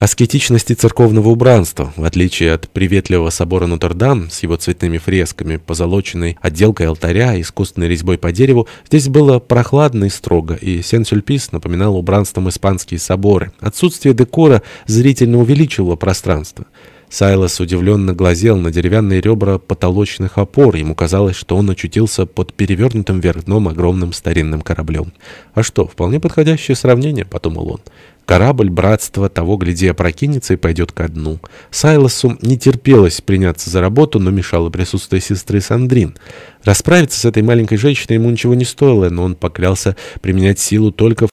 Аскетичности церковного убранства, в отличие от приветливого собора Нотр-Дам с его цветными фресками, позолоченной отделкой алтаря, искусственной резьбой по дереву, здесь было прохладно и строго, и Сен-Сюльпис напоминал убранством испанские соборы. Отсутствие декора зрительно увеличивало пространство. Сайлос удивленно глазел на деревянные ребра потолочных опор. Ему казалось, что он очутился под перевернутым вверх дном огромным старинным кораблем. «А что, вполне подходящее сравнение», — подумал он. Корабль братства того, гляди, опрокинется и пойдет ко дну. Сайлосу не терпелось приняться за работу, но мешало присутствие сестры Сандрин. Расправиться с этой маленькой женщиной ему ничего не стоило, но он поклялся применять силу только в